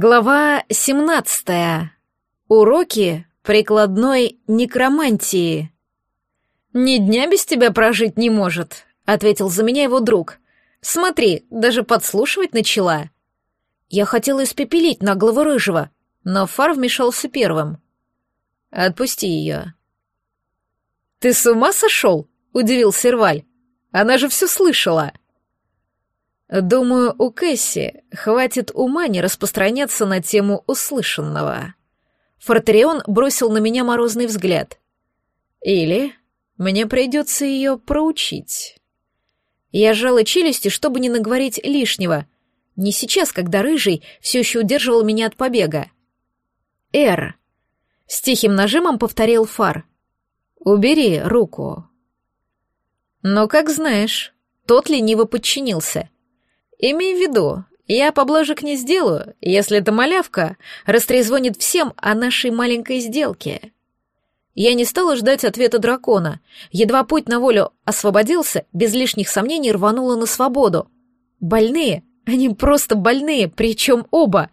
Глава 17. Уроки прикладной некромантии. «Ни дня без тебя прожить не может», — ответил за меня его друг. «Смотри, даже подслушивать начала». Я хотела испепелить наглого рыжего, но Фар вмешался первым. «Отпусти ее». «Ты с ума сошел?» — удивился Серваль. «Она же все слышала». Думаю, у Кэсси хватит ума не распространяться на тему услышанного. Фортерион бросил на меня морозный взгляд. Или мне придется ее проучить. Я сжала челюсти, чтобы не наговорить лишнего. Не сейчас, когда Рыжий все еще удерживал меня от побега. «Эр», — с тихим нажимом повторил Фар. «Убери руку». Но, как знаешь, тот лениво подчинился — Имей в виду, я поблажек не сделаю, если эта малявка растрезвонит всем о нашей маленькой сделке. Я не стала ждать ответа дракона. Едва путь на волю освободился, без лишних сомнений рванула на свободу. Больные, они просто больные, причем оба.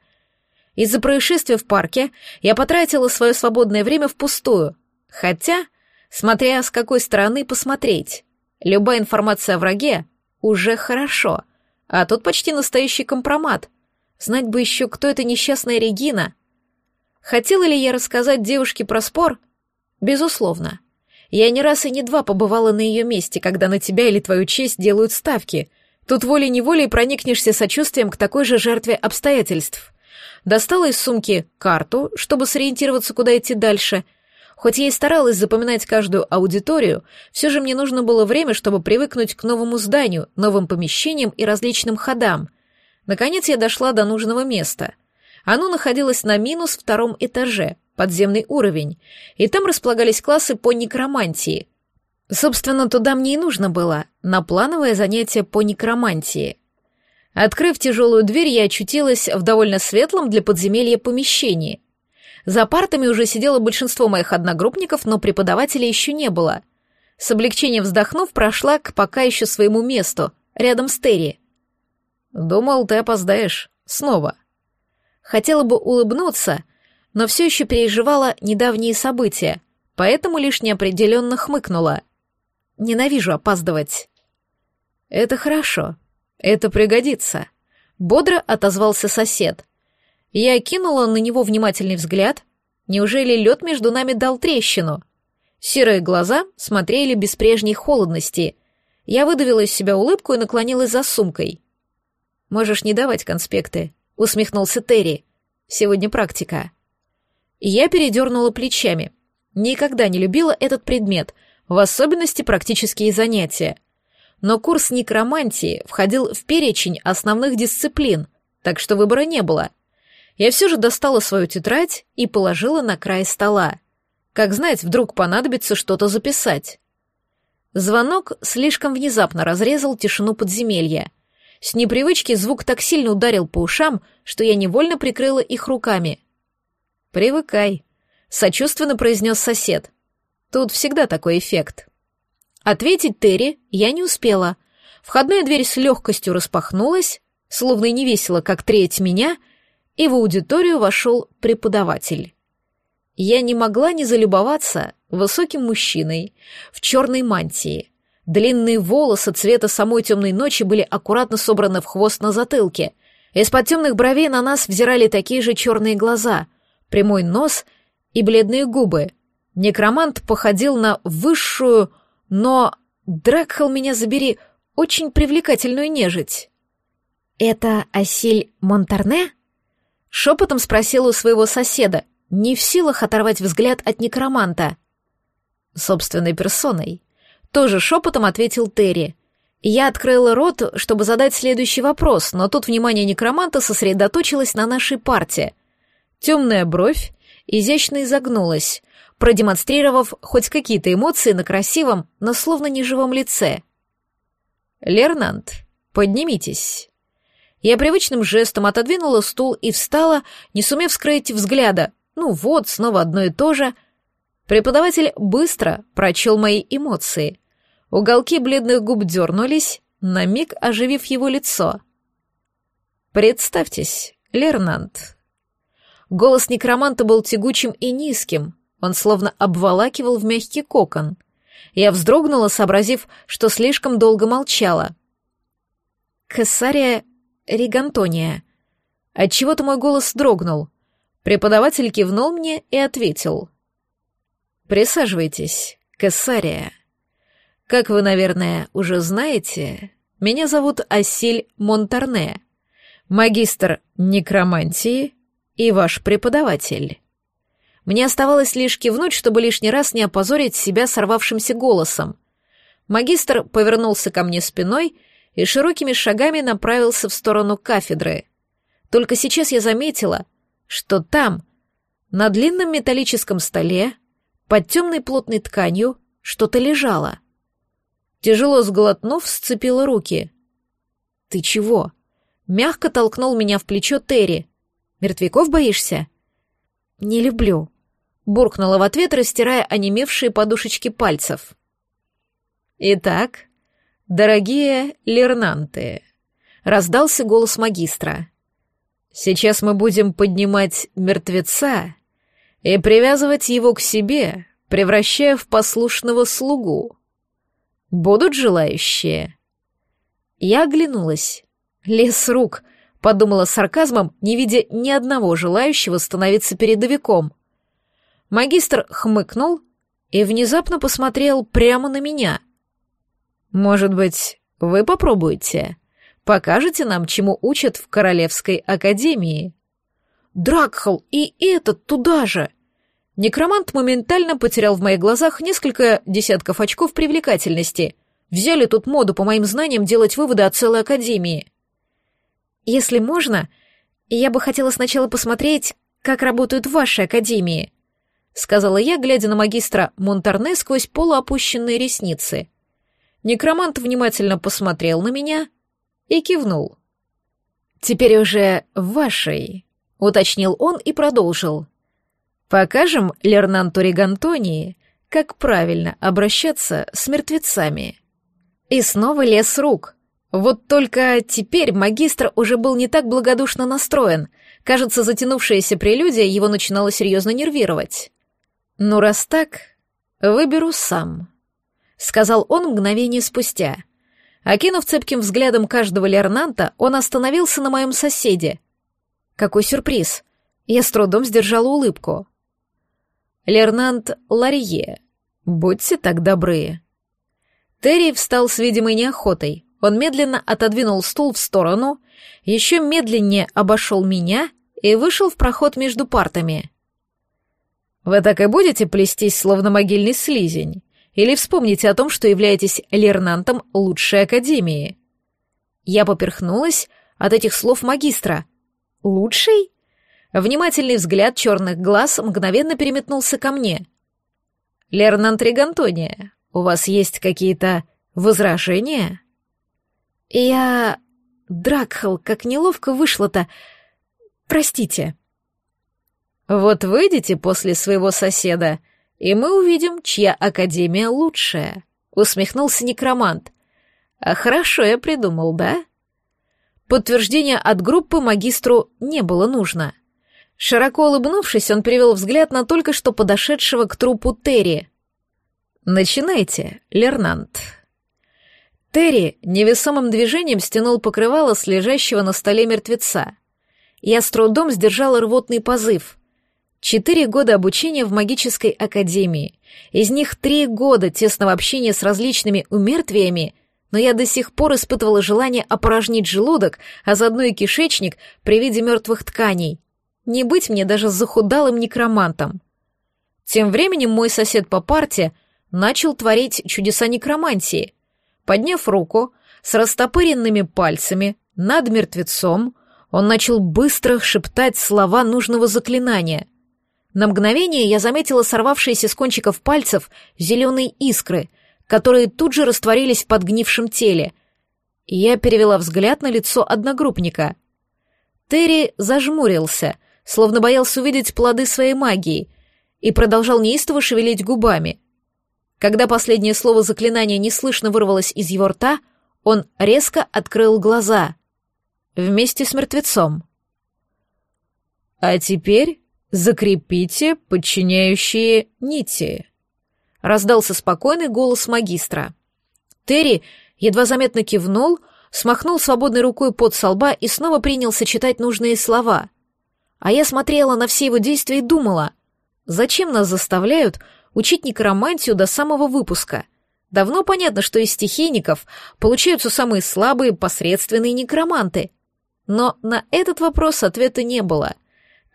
Из-за происшествия в парке я потратила свое свободное время впустую. Хотя, смотря с какой стороны посмотреть, любая информация о враге уже хорошо — а тут почти настоящий компромат. Знать бы еще, кто эта несчастная Регина. Хотела ли я рассказать девушке про спор? Безусловно. Я не раз и не два побывала на ее месте, когда на тебя или твою честь делают ставки. Тут волей-неволей проникнешься сочувствием к такой же жертве обстоятельств. Достала из сумки карту, чтобы сориентироваться, куда идти дальше, Хоть я и старалась запоминать каждую аудиторию, все же мне нужно было время, чтобы привыкнуть к новому зданию, новым помещениям и различным ходам. Наконец я дошла до нужного места. Оно находилось на минус втором этаже, подземный уровень, и там располагались классы по некромантии. Собственно, туда мне и нужно было, на плановое занятие по некромантии. Открыв тяжелую дверь, я очутилась в довольно светлом для подземелья помещении — за партами уже сидело большинство моих одногруппников, но преподавателя еще не было. С облегчением вздохнув, прошла к пока еще своему месту, рядом с Терри. «Думал, ты опоздаешь. Снова». Хотела бы улыбнуться, но все еще переживала недавние события, поэтому лишь неопределенно хмыкнула. «Ненавижу опаздывать». «Это хорошо. Это пригодится», — бодро отозвался сосед — я кинула на него внимательный взгляд. Неужели лед между нами дал трещину? Серые глаза смотрели без прежней холодности. Я выдавила из себя улыбку и наклонилась за сумкой. «Можешь не давать конспекты», — усмехнулся Терри. «Сегодня практика». Я передернула плечами. Никогда не любила этот предмет, в особенности практические занятия. Но курс некромантии входил в перечень основных дисциплин, так что выбора не было — я все же достала свою тетрадь и положила на край стола. Как знать, вдруг понадобится что-то записать. Звонок слишком внезапно разрезал тишину подземелья. С непривычки звук так сильно ударил по ушам, что я невольно прикрыла их руками. «Привыкай», — сочувственно произнес сосед. «Тут всегда такой эффект». Ответить Терри я не успела. Входная дверь с легкостью распахнулась, словно и не весело, как треть меня — и в аудиторию вошел преподаватель. Я не могла не залюбоваться высоким мужчиной в черной мантии. Длинные волосы цвета самой темной ночи были аккуратно собраны в хвост на затылке. Из-под темных бровей на нас взирали такие же черные глаза, прямой нос и бледные губы. Некромант походил на высшую, но, Дракхал меня забери, очень привлекательную нежить. «Это Асиль Монтарне?» Шепотом спросила у своего соседа, не в силах оторвать взгляд от некроманта. Собственной персоной. Тоже шепотом ответил Терри. Я открыла рот, чтобы задать следующий вопрос, но тут внимание некроманта сосредоточилось на нашей парте. Темная бровь изящно изогнулась, продемонстрировав хоть какие-то эмоции на красивом, но словно неживом лице. «Лернант, поднимитесь». Я привычным жестом отодвинула стул и встала, не сумев скрыть взгляда. Ну вот, снова одно и то же. Преподаватель быстро прочел мои эмоции. Уголки бледных губ дернулись, на миг оживив его лицо. «Представьтесь, Лернант, Голос некроманта был тягучим и низким, он словно обволакивал в мягкий кокон. Я вздрогнула, сообразив, что слишком долго молчала. «Кессария Ригантония». Отчего-то мой голос дрогнул. Преподаватель кивнул мне и ответил. «Присаживайтесь, Кессария. Как вы, наверное, уже знаете, меня зовут Асиль Монтарне, магистр некромантии и ваш преподаватель». Мне оставалось лишь кивнуть, чтобы лишний раз не опозорить себя сорвавшимся голосом. Магистр повернулся ко мне спиной и широкими шагами направился в сторону кафедры. Только сейчас я заметила, что там, на длинном металлическом столе, под темной плотной тканью, что-то лежало. Тяжело сглотнув, сцепила руки. «Ты чего?» Мягко толкнул меня в плечо Терри. «Мертвяков боишься?» «Не люблю», буркнула в ответ, растирая онемевшие подушечки пальцев. «Итак, дорогие лернанты», — раздался голос магистра. «Сейчас мы будем поднимать мертвеца и привязывать его к себе, превращая в послушного слугу. Будут желающие?» Я оглянулась. Лес рук, подумала сарказмом, не видя ни одного желающего становиться передовиком — Магистр хмыкнул и внезапно посмотрел прямо на меня. «Может быть, вы попробуете? Покажете нам, чему учат в Королевской Академии?» «Дракхал и этот туда же!» Некромант моментально потерял в моих глазах несколько десятков очков привлекательности. Взяли тут моду, по моим знаниям, делать выводы о целой Академии. «Если можно, я бы хотела сначала посмотреть, как работают ваши Академии», сказала я, глядя на магистра Монтарне сквозь полуопущенные ресницы. Некромант внимательно посмотрел на меня и кивнул. «Теперь уже вашей», — уточнил он и продолжил. «Покажем Лернанту Ригантонии, как правильно обращаться с мертвецами». И снова лес рук. Вот только теперь магистр уже был не так благодушно настроен. Кажется, затянувшаяся прелюдия его начинала серьезно нервировать. «Ну, раз так, выберу сам», — сказал он мгновение спустя. Окинув цепким взглядом каждого Лернанта, он остановился на моем соседе. Какой сюрприз! Я с трудом сдержала улыбку. Лернант Ларье, будьте так добры. Терри встал с видимой неохотой. Он медленно отодвинул стул в сторону, еще медленнее обошел меня и вышел в проход между партами. Вы так и будете плестись, словно могильный слизень? Или вспомните о том, что являетесь лернантом лучшей академии?» Я поперхнулась от этих слов магистра. «Лучший?» Внимательный взгляд черных глаз мгновенно переметнулся ко мне. «Лернант Ригантония, у вас есть какие-то возражения?» «Я... Дракхал, как неловко вышло-то. Простите». Вот выйдете после своего соседа, и мы увидим, чья академия лучшая», — усмехнулся некромант. «А хорошо я придумал, да?» Подтверждения от группы магистру не было нужно. Широко улыбнувшись, он перевел взгляд на только что подошедшего к трупу Терри. «Начинайте, Лернант». Терри невесомым движением стянул покрывало с лежащего на столе мертвеца. Я с трудом сдержала рвотный позыв. Четыре года обучения в магической академии. Из них три года тесного общения с различными умертвиями, но я до сих пор испытывала желание опорожнить желудок, а заодно и кишечник при виде мертвых тканей. Не быть мне даже захудалым некромантом. Тем временем мой сосед по парте начал творить чудеса некромантии. Подняв руку, с растопыренными пальцами, над мертвецом, он начал быстро шептать слова нужного заклинания — на мгновение я заметила сорвавшиеся с кончиков пальцев зеленые искры, которые тут же растворились в подгнившем теле. я перевела взгляд на лицо одногруппника. Терри зажмурился, словно боялся увидеть плоды своей магии, и продолжал неистово шевелить губами. Когда последнее слово заклинания неслышно вырвалось из его рта, он резко открыл глаза. Вместе с мертвецом. «А теперь «Закрепите подчиняющие нити», — раздался спокойный голос магистра. Терри едва заметно кивнул, смахнул свободной рукой под со лба и снова принялся читать нужные слова. А я смотрела на все его действия и думала, зачем нас заставляют учить некромантию до самого выпуска? Давно понятно, что из стихийников получаются самые слабые, посредственные некроманты. Но на этот вопрос ответа не было.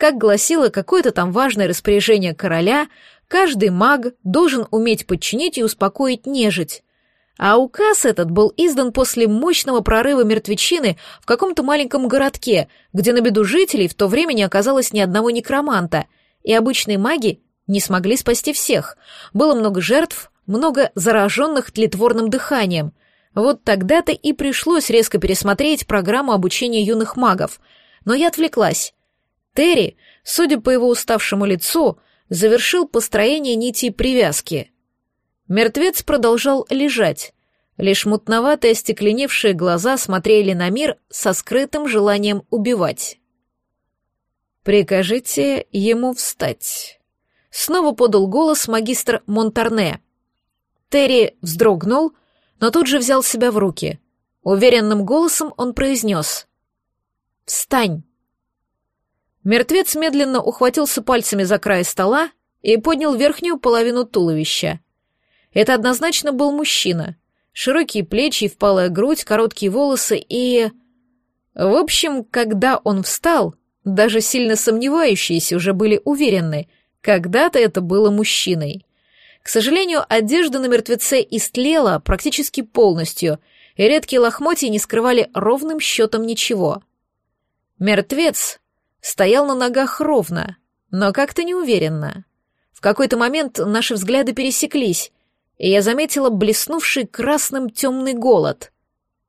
Как гласило какое-то там важное распоряжение короля, каждый маг должен уметь подчинить и успокоить нежить. А указ этот был издан после мощного прорыва мертвечины в каком-то маленьком городке, где на беду жителей в то время не оказалось ни одного некроманта, и обычные маги не смогли спасти всех. Было много жертв, много зараженных тлетворным дыханием. Вот тогда-то и пришлось резко пересмотреть программу обучения юных магов. Но я отвлеклась. Терри, судя по его уставшему лицу, завершил построение нити привязки — Мертвец продолжал лежать. Лишь мутноватые остекленевшие глаза смотрели на мир со скрытым желанием убивать. «Прикажите ему встать», — снова подал голос магистр Монтарне. Терри вздрогнул, но тут же взял себя в руки. Уверенным голосом он произнес «Встань!». Мертвец медленно ухватился пальцами за край стола и поднял верхнюю половину туловища — это однозначно был мужчина. Широкие плечи, впалая грудь, короткие волосы и... В общем, когда он встал, даже сильно сомневающиеся уже были уверены, когда-то это было мужчиной. К сожалению, одежда на мертвеце истлела практически полностью, и редкие лохмотья не скрывали ровным счетом ничего. Мертвец стоял на ногах ровно, но как-то неуверенно. В какой-то момент наши взгляды пересеклись, и я заметила блеснувший красным темный голод.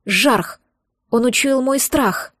Жарх! Он учуял мой страх.